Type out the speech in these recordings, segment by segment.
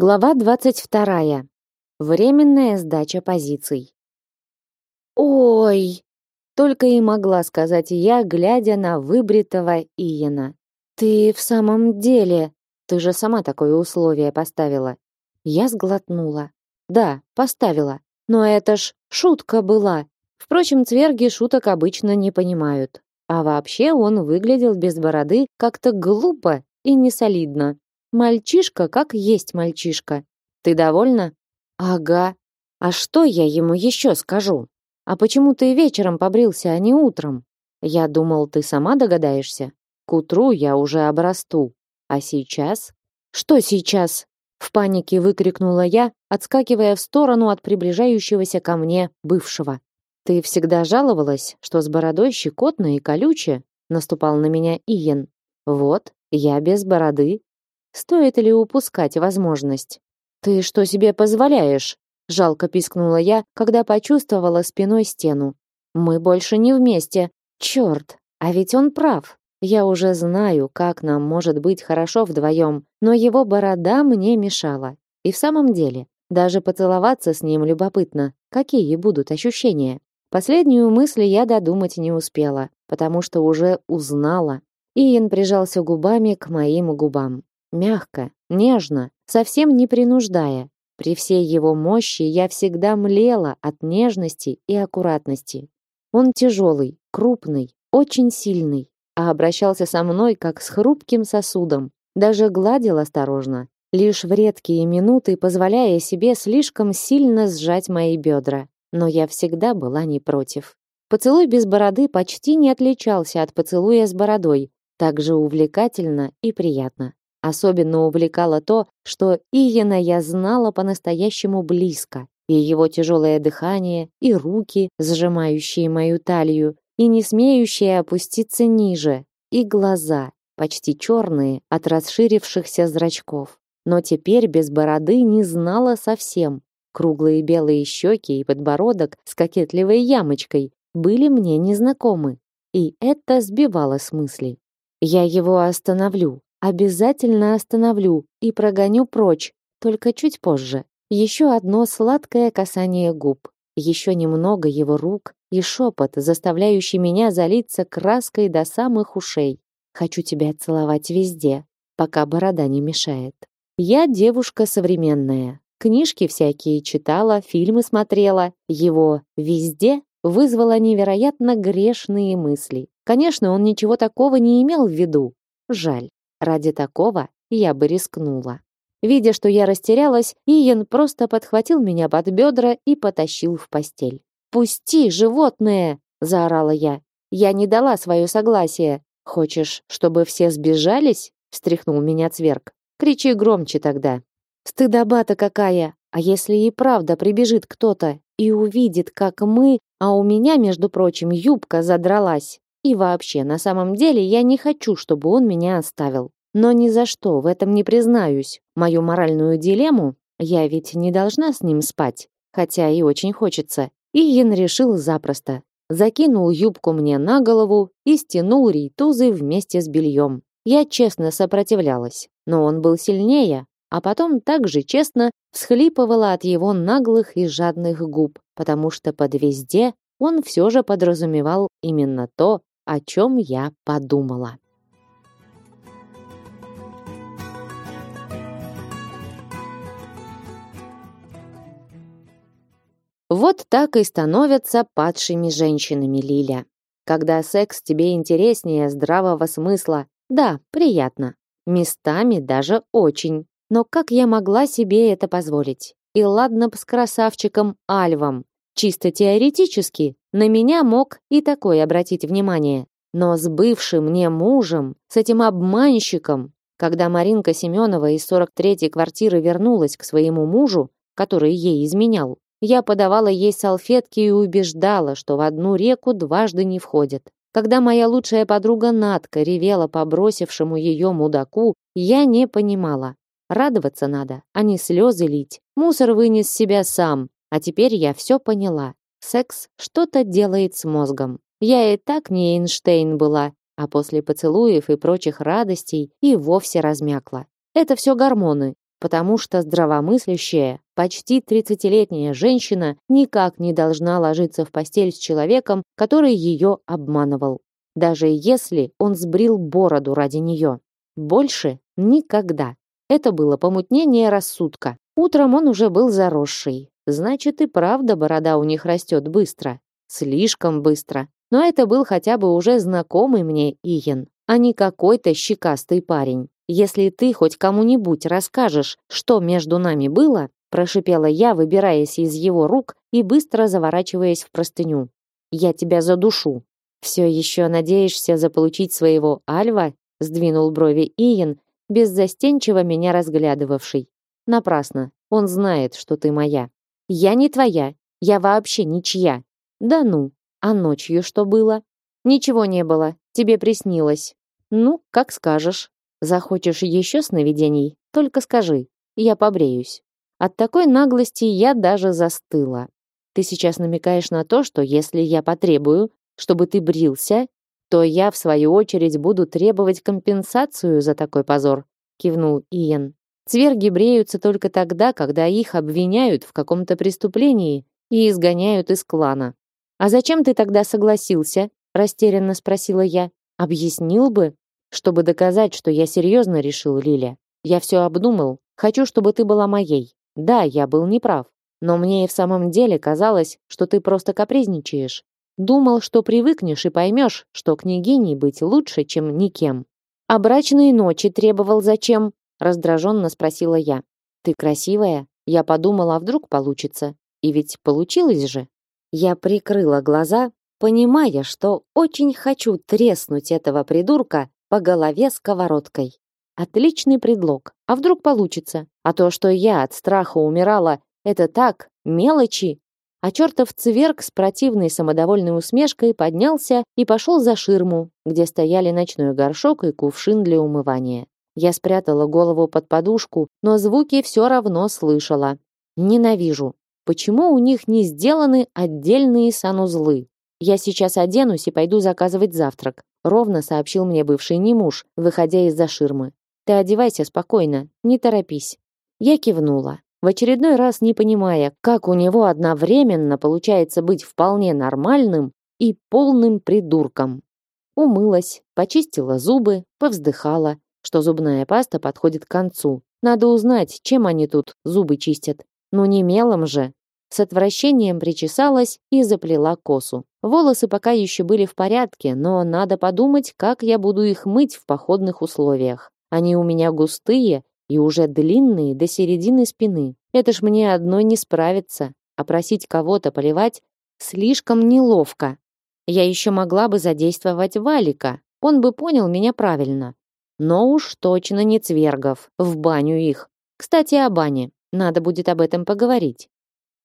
Глава 22. Временная сдача позиций. Ой, только и могла сказать я, глядя на выбритого Иена. Ты в самом деле, ты же сама такое условие поставила. Я сглотнула. Да, поставила. Но это ж шутка была. Впрочем, цверги шуток обычно не понимают. А вообще он выглядел без бороды как-то глупо и несолидно. Мальчишка как есть мальчишка. Ты довольна? Ага. А что я ему еще скажу? А почему ты вечером побрился, а не утром? Я думал, ты сама догадаешься. К утру я уже обрасту. А сейчас? Что сейчас? В панике выкрикнула я, отскакивая в сторону от приближающегося ко мне бывшего. Ты всегда жаловалась, что с бородой щекотно и колюче, наступал на меня Иен. Вот, я без бороды, Стоит ли упускать возможность? Ты что себе позволяешь? Жалко пискнула я, когда почувствовала спиной стену. Мы больше не вместе. Черт, а ведь он прав. Я уже знаю, как нам может быть хорошо вдвоем, но его борода мне мешала. И в самом деле, даже поцеловаться с ним любопытно, какие будут ощущения. Последнюю мысль я додумать не успела, потому что уже узнала. Иен прижался губами к моим губам. Мягко, нежно, совсем не принуждая. При всей его мощи я всегда млела от нежности и аккуратности. Он тяжелый, крупный, очень сильный, а обращался со мной как с хрупким сосудом. Даже гладил осторожно, лишь в редкие минуты позволяя себе слишком сильно сжать мои бедра. Но я всегда была не против. Поцелуй без бороды почти не отличался от поцелуя с бородой, так же увлекательно и приятно. Особенно увлекало то, что Иена я знала по-настоящему близко, и его тяжелое дыхание, и руки, сжимающие мою талию, и не смеющие опуститься ниже, и глаза, почти черные от расширившихся зрачков. Но теперь без бороды не знала совсем. Круглые белые щеки и подбородок с кокетливой ямочкой были мне незнакомы, и это сбивало с мыслей. Я его остановлю, Обязательно остановлю и прогоню прочь, только чуть позже. Еще одно сладкое касание губ, еще немного его рук и шепот, заставляющий меня залиться краской до самых ушей. Хочу тебя целовать везде, пока борода не мешает. Я девушка современная. Книжки всякие читала, фильмы смотрела. Его «везде» вызвало невероятно грешные мысли. Конечно, он ничего такого не имел в виду. Жаль. Ради такого я бы рискнула. Видя, что я растерялась, Иен просто подхватил меня под бедра и потащил в постель. «Пусти, животное!» – заорала я. «Я не дала свое согласие. Хочешь, чтобы все сбежались?» – встряхнул меня Цверк. «Кричи громче тогда». «Стыдоба-то какая! А если и правда прибежит кто-то и увидит, как мы, а у меня, между прочим, юбка задралась?» И вообще, на самом деле, я не хочу, чтобы он меня оставил. Но ни за что в этом не признаюсь. Мою моральную дилемму я ведь не должна с ним спать, хотя и очень хочется. Иен решил запросто. Закинул юбку мне на голову и стянул рейтузы вместе с бельем. Я честно сопротивлялась, но он был сильнее, а потом также честно всхлипывала от его наглых и жадных губ, потому что под везде он все же подразумевал именно то, о чем я подумала. Вот так и становятся падшими женщинами, Лиля. Когда секс тебе интереснее здравого смысла, да, приятно. Местами даже очень. Но как я могла себе это позволить? И ладно б с красавчиком Альвом. Чисто теоретически на меня мог и такой обратить внимание. Но с бывшим мне мужем, с этим обманщиком, когда Маринка Семенова из 43-й квартиры вернулась к своему мужу, который ей изменял, я подавала ей салфетки и убеждала, что в одну реку дважды не входят. Когда моя лучшая подруга Натка ревела по бросившему ее мудаку, я не понимала. Радоваться надо, а не слезы лить. Мусор вынес себя сам, а теперь я все поняла. Секс что-то делает с мозгом. Я и так не Эйнштейн была, а после поцелуев и прочих радостей и вовсе размякла. Это все гормоны. потому что здравомыслящая, почти тридцатилетняя женщина никак не должна ложиться в постель с человеком, который ее обманывал, даже если он сбрил бороду ради нее. Больше никогда. Это было помутнение рассудка. Утром он уже был заросший. Значит, и правда борода у них растет быстро. Слишком быстро. Но это был хотя бы уже знакомый мне Иен, а не какой-то щекастый парень. Если ты хоть кому-нибудь расскажешь, что между нами было, прошипела я, выбираясь из его рук и быстро заворачиваясь в простыню. Я тебя задушу. Все еще надеешься заполучить своего Альва? сдвинул брови Иен, беззастенчиво меня разглядывавший. Напрасно. Он знает, что ты моя. Я не твоя. Я вообще ничья. Да ну. А ночью что было? Ничего не было. Тебе приснилось. Ну, как скажешь. Захочешь еще сновидений? Только скажи, я побреюсь. От такой наглости я даже застыла. Ты сейчас намекаешь на то, что если я потребую, чтобы ты брился, то я в свою очередь буду требовать компенсацию за такой позор, кивнул Иен. Цверги бреются только тогда, когда их обвиняют в каком-то преступлении и изгоняют из клана. А зачем ты тогда согласился? растерянно спросила я. Объяснил бы, чтобы доказать, что я серьезно решил, Лиля. Я все обдумал. Хочу, чтобы ты была моей. Да, я был неправ. Но мне и в самом деле казалось, что ты просто капризничаешь. Думал, что привыкнешь и поймешь, что княгиней быть лучше, чем никем. А брачные ночи требовал зачем? Раздраженно спросила я. Ты красивая. Я подумала, а вдруг получится. И ведь получилось же. Я прикрыла глаза, понимая, что очень хочу треснуть этого придурка по голове сковородкой. Отличный предлог. А вдруг получится? А то, что я от страха умирала, это так, мелочи. А чертов цверк с противной самодовольной усмешкой поднялся и пошел за ширму, где стояли ночной горшок и кувшин для умывания. Я спрятала голову под подушку, но звуки все равно слышала. Ненавижу. Почему у них не сделаны отдельные санузлы? Я сейчас оденусь и пойду заказывать завтрак ровно сообщил мне бывший немуж, выходя из-за ширмы. Ты одевайся спокойно, не торопись. Я кивнула, в очередной раз не понимая, как у него одновременно получается быть вполне нормальным и полным придурком. Умылась, почистила зубы, повздыхала, что зубная паста подходит к концу. Надо узнать, чем они тут зубы чистят. Ну не мелом же. С отвращением причесалась и заплела косу. Волосы пока еще были в порядке, но надо подумать, как я буду их мыть в походных условиях. Они у меня густые и уже длинные до середины спины. Это ж мне одной не справиться, а просить кого-то поливать слишком неловко. Я еще могла бы задействовать Валика, он бы понял меня правильно. Но уж точно не цвергов, в баню их. Кстати, о бане. Надо будет об этом поговорить.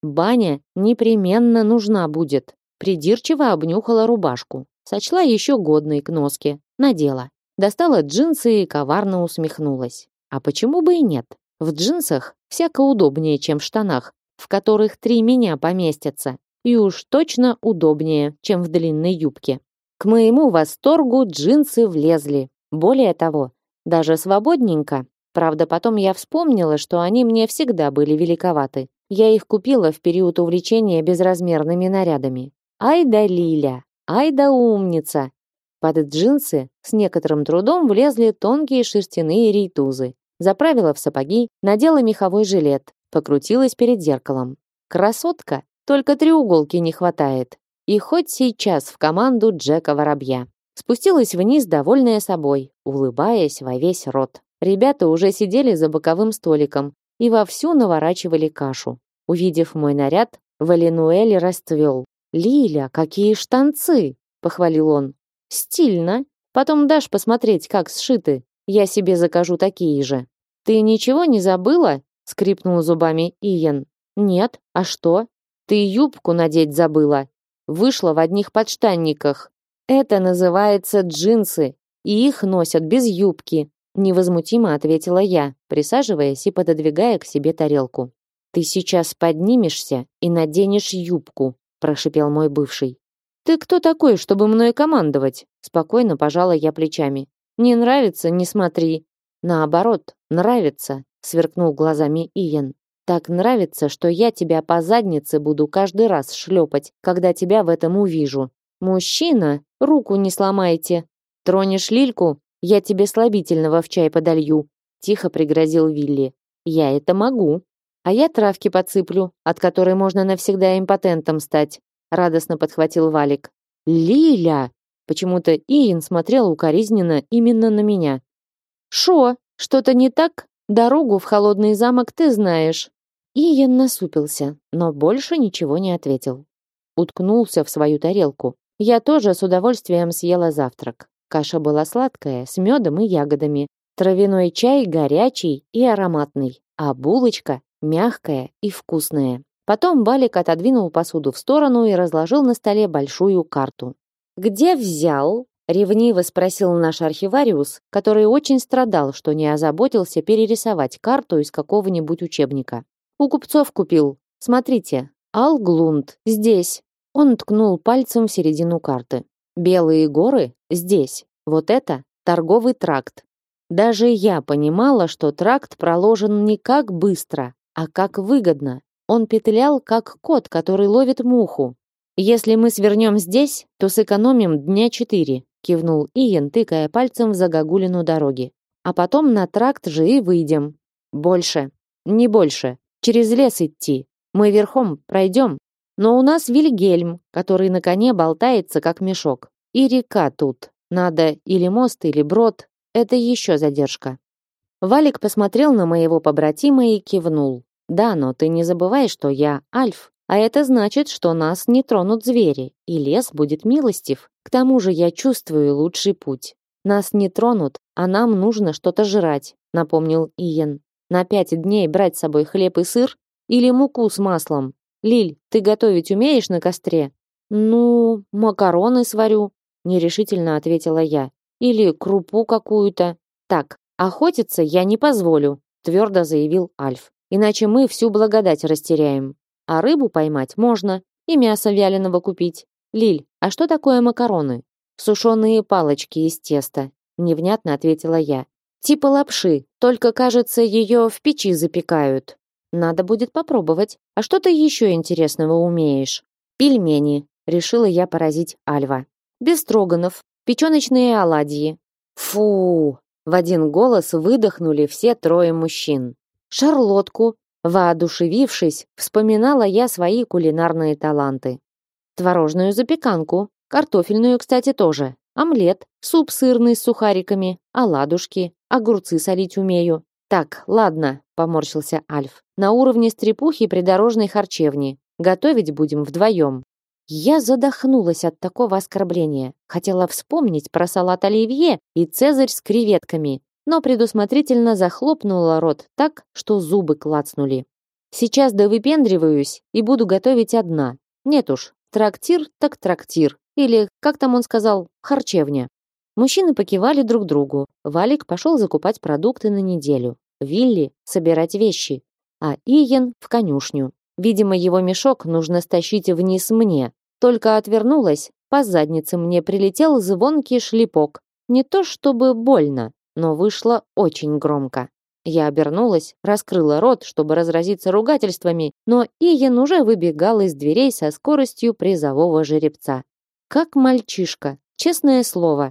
Баня непременно нужна будет. Придирчиво обнюхала рубашку. Сочла еще годной к носке. Надела. Достала джинсы и коварно усмехнулась. А почему бы и нет? В джинсах всяко удобнее, чем в штанах, в которых три меня поместятся. И уж точно удобнее, чем в длинной юбке. К моему восторгу джинсы влезли. Более того, даже свободненько. Правда, потом я вспомнила, что они мне всегда были великоваты. Я их купила в период увлечения безразмерными нарядами. Ай да Лиля, ай да умница. Под джинсы с некоторым трудом влезли тонкие шерстяные рейтузы. Заправила в сапоги, надела меховой жилет, покрутилась перед зеркалом. Красотка, только треуголки не хватает. И хоть сейчас в команду Джека Воробья. Спустилась вниз, довольная собой, улыбаясь во весь рот. Ребята уже сидели за боковым столиком, и вовсю наворачивали кашу. Увидев мой наряд, Валинуэль расцвел. «Лиля, какие штанцы!» — похвалил он. «Стильно. Потом дашь посмотреть, как сшиты. Я себе закажу такие же». «Ты ничего не забыла?» — скрипнул зубами Иен. «Нет. А что? Ты юбку надеть забыла. Вышла в одних подштанниках. Это называется джинсы, и их носят без юбки невозмутимо ответила я, присаживаясь и пододвигая к себе тарелку. Ты сейчас поднимешься и наденешь юбку, прошипел мой бывший. Ты кто такой, чтобы мной командовать? спокойно пожала я плечами. Не нравится, не смотри. Наоборот, нравится. сверкнул глазами Иен. Так нравится, что я тебя по заднице буду каждый раз шлепать, когда тебя в этом увижу. Мужчина, руку не сломайте. Тронешь Лильку, я тебе слабительного в чай подолью, тихо пригрозил Вилли. Я это могу. А я травки подсыплю, от которой можно навсегда импотентом стать, радостно подхватил Валик. Лиля, почему-то Иен смотрел укоризненно именно на меня. Шо, что-то не так? Дорогу в холодный замок ты знаешь. Иен насупился, но больше ничего не ответил. Уткнулся в свою тарелку. Я тоже с удовольствием съела завтрак. Каша была сладкая, с медом и ягодами. Травяной чай горячий и ароматный, а булочка мягкая и вкусная. Потом Балик отодвинул посуду в сторону и разложил на столе большую карту. «Где взял?» — ревниво спросил наш архивариус, который очень страдал, что не озаботился перерисовать карту из какого-нибудь учебника. «У купцов купил. Смотрите, Алглунд, здесь». Он ткнул пальцем в середину карты. Белые горы здесь. Вот это торговый тракт. Даже я понимала, что тракт проложен не как быстро, а как выгодно. Он петлял как кот, который ловит муху. Если мы свернем здесь, то сэкономим дня четыре, кивнул Иен, тыкая пальцем в загогулину дороги. А потом на тракт же и выйдем. Больше. Не больше. Через лес идти. Мы верхом пройдем, но у нас Вильгельм, который на коне болтается, как мешок. И река тут. Надо или мост, или брод. Это еще задержка. Валик посмотрел на моего побратима и кивнул. Да, но ты не забывай, что я Альф, а это значит, что нас не тронут звери, и лес будет милостив. К тому же я чувствую лучший путь. Нас не тронут, а нам нужно что-то жрать, напомнил Иен. На пять дней брать с собой хлеб и сыр или муку с маслом, Лиль, ты готовить умеешь на костре? Ну, макароны сварю, нерешительно ответила я. Или крупу какую-то. Так, охотиться я не позволю, твердо заявил Альф. Иначе мы всю благодать растеряем. А рыбу поймать можно, и мясо вяленого купить. Лиль, а что такое макароны? Сушеные палочки из теста, невнятно ответила я. Типа лапши, только, кажется, ее в печи запекают. Надо будет попробовать. А что ты еще интересного умеешь? Пельмени, решила я поразить Альва. Без строганов, печёночные оладьи. Фу, в один голос выдохнули все трое мужчин. Шарлотку, воодушевившись, вспоминала я свои кулинарные таланты. Творожную запеканку, картофельную, кстати, тоже. Омлет, суп сырный с сухариками, оладушки, огурцы солить умею. Так, ладно, поморщился Альф. На уровне стрепухи придорожной харчевни. Готовить будем вдвоем. Я задохнулась от такого оскорбления. Хотела вспомнить про салат оливье и цезарь с креветками, но предусмотрительно захлопнула рот так, что зубы клацнули. Сейчас довыпендриваюсь и буду готовить одна. Нет уж, трактир так трактир. Или, как там он сказал, харчевня. Мужчины покивали друг другу. Валик пошел закупать продукты на неделю. Вилли собирать вещи, а Иен в конюшню. Видимо, его мешок нужно стащить вниз мне. Только отвернулась, по заднице мне прилетел звонкий шлепок. Не то чтобы больно, но вышло очень громко. Я обернулась, раскрыла рот, чтобы разразиться ругательствами, но Иен уже выбегал из дверей со скоростью призового жеребца. Как мальчишка, честное слово,